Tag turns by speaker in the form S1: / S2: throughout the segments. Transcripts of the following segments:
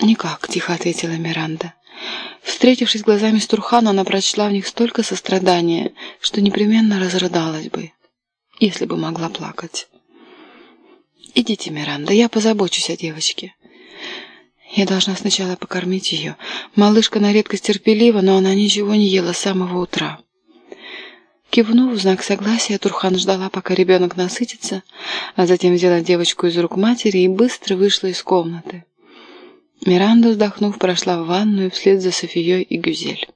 S1: «Никак», — тихо ответила Миранда. Встретившись глазами с Турханом, она прочла в них столько сострадания, что непременно разрыдалась бы, если бы могла плакать. «Идите, Миранда, я позабочусь о девочке. Я должна сначала покормить ее. Малышка на редкость терпелива, но она ничего не ела с самого утра». Кивнув в знак согласия, Турхан ждала, пока ребенок насытится, а затем взяла девочку из рук матери и быстро вышла из комнаты. Миранда, вздохнув, прошла в ванную вслед за Софией и Гюзель.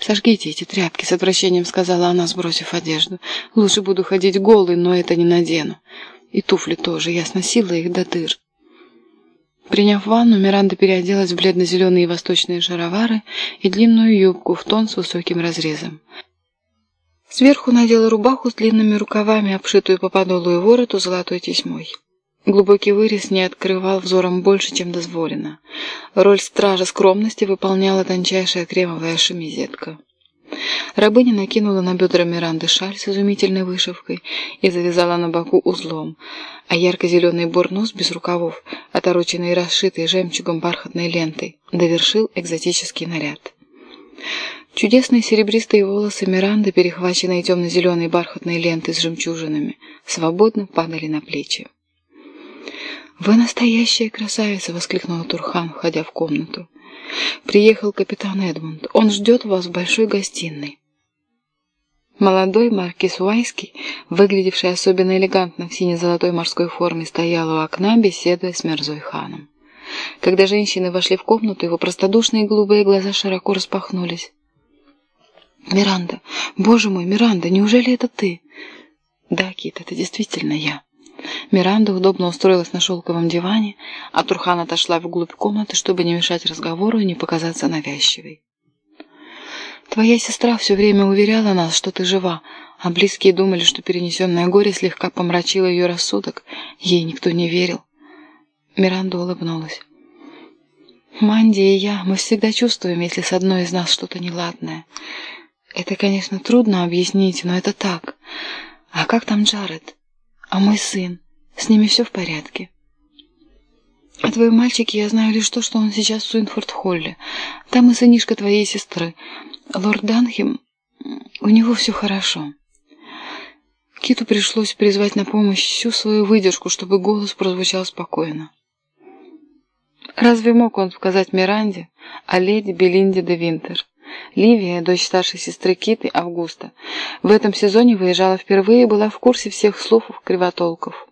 S1: «Сожгите эти тряпки», — с отвращением сказала она, сбросив одежду. «Лучше буду ходить голой, но это не надену. И туфли тоже, я сносила их до дыр». Приняв ванну, Миранда переоделась в бледно-зеленые восточные шаровары и длинную юбку в тон с высоким разрезом. Сверху надела рубаху с длинными рукавами, обшитую по подолу и вороту золотой тесьмой. Глубокий вырез не открывал взором больше, чем дозволено. Роль стража скромности выполняла тончайшая кремовая шемизетка. Рабыня накинула на бедра Миранды шаль с изумительной вышивкой и завязала на боку узлом, а ярко-зеленый бурнус без рукавов, отороченный и расшитый жемчугом бархатной лентой, довершил экзотический наряд. Чудесные серебристые волосы Миранды, перехваченные темно-зеленой бархатной лентой с жемчужинами, свободно падали на плечи. «Вы настоящая красавица!» — воскликнула Турхан, входя в комнату. «Приехал капитан Эдмунд. Он ждет вас в большой гостиной». Молодой маркиз Уайский, выглядевший особенно элегантно в сине-золотой морской форме, стоял у окна, беседуя с Мерзой ханом. Когда женщины вошли в комнату, его простодушные голубые глаза широко распахнулись. «Миранда! Боже мой, Миранда, неужели это ты?» «Да, Кит, это действительно я». Миранда удобно устроилась на шелковом диване, а Турхан отошла вглубь комнаты, чтобы не мешать разговору и не показаться навязчивой. «Твоя сестра все время уверяла нас, что ты жива, а близкие думали, что перенесенное горе слегка помрачило ее рассудок. Ей никто не верил». Миранда улыбнулась. «Манди и я, мы всегда чувствуем, если с одной из нас что-то неладное. Это, конечно, трудно объяснить, но это так. А как там Джаред?» А мой сын? С ними все в порядке? О твоем мальчике я знаю лишь то, что он сейчас в Суинфорд-Холле. Там и сынишка твоей сестры. Лорд Данхем, у него все хорошо. Киту пришлось призвать на помощь всю свою выдержку, чтобы голос прозвучал спокойно. Разве мог он сказать Миранде о леди Белинде де Винтер? Ливия, дочь старшей сестры Киты, Августа, в этом сезоне выезжала впервые и была в курсе всех слухов кривотолков.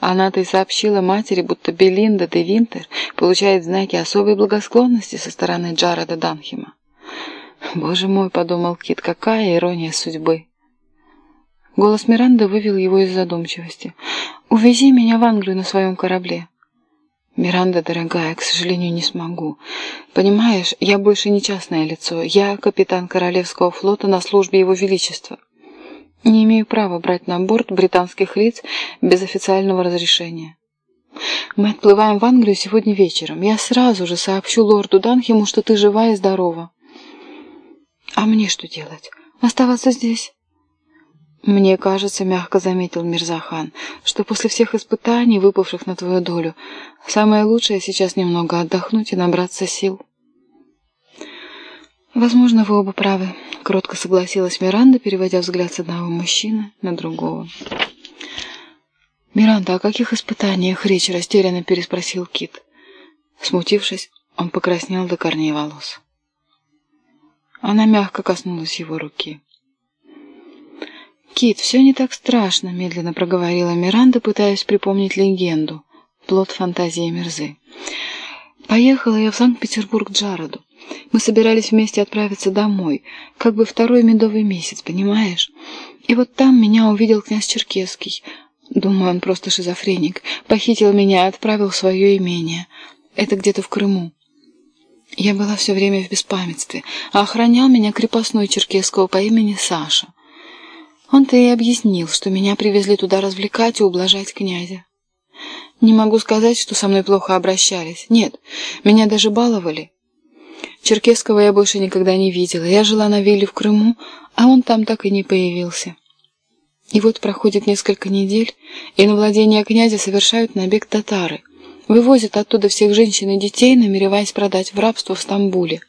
S1: Она-то и сообщила матери, будто Белинда де Винтер получает знаки особой благосклонности со стороны Джареда Данхема. «Боже мой», — подумал Кит, — «какая ирония судьбы!» Голос Миранды вывел его из задумчивости. «Увези меня в Англию на своем корабле». «Миранда, дорогая, к сожалению, не смогу. Понимаешь, я больше не частное лицо. Я капитан Королевского флота на службе Его Величества. Не имею права брать на борт британских лиц без официального разрешения. Мы отплываем в Англию сегодня вечером. Я сразу же сообщу лорду Данхему, что ты жива и здорова. А мне что делать? Оставаться здесь?» «Мне кажется, — мягко заметил Мирзахан, — что после всех испытаний, выпавших на твою долю, самое лучшее сейчас немного отдохнуть и набраться сил». «Возможно, вы оба правы», — кротко согласилась Миранда, переводя взгляд с одного мужчины на другого. «Миранда, о каких испытаниях речь?» — растерянно переспросил Кит. Смутившись, он покраснел до корней волос. Она мягко коснулась его руки. «Кит, все не так страшно», — медленно проговорила Миранда, пытаясь припомнить легенду, плод фантазии Мерзы. «Поехала я в Санкт-Петербург к Джароду. Мы собирались вместе отправиться домой, как бы второй медовый месяц, понимаешь? И вот там меня увидел князь Черкесский. Думаю, он просто шизофреник. Похитил меня и отправил в свое имение. Это где-то в Крыму. Я была все время в беспамятстве, а охранял меня крепостной Черкесского по имени Саша. Он-то и объяснил, что меня привезли туда развлекать и ублажать князя. Не могу сказать, что со мной плохо обращались. Нет, меня даже баловали. Черкесского я больше никогда не видела. Я жила на вилле в Крыму, а он там так и не появился. И вот проходит несколько недель, и на владение князя совершают набег татары. Вывозят оттуда всех женщин и детей, намереваясь продать в рабство в Стамбуле.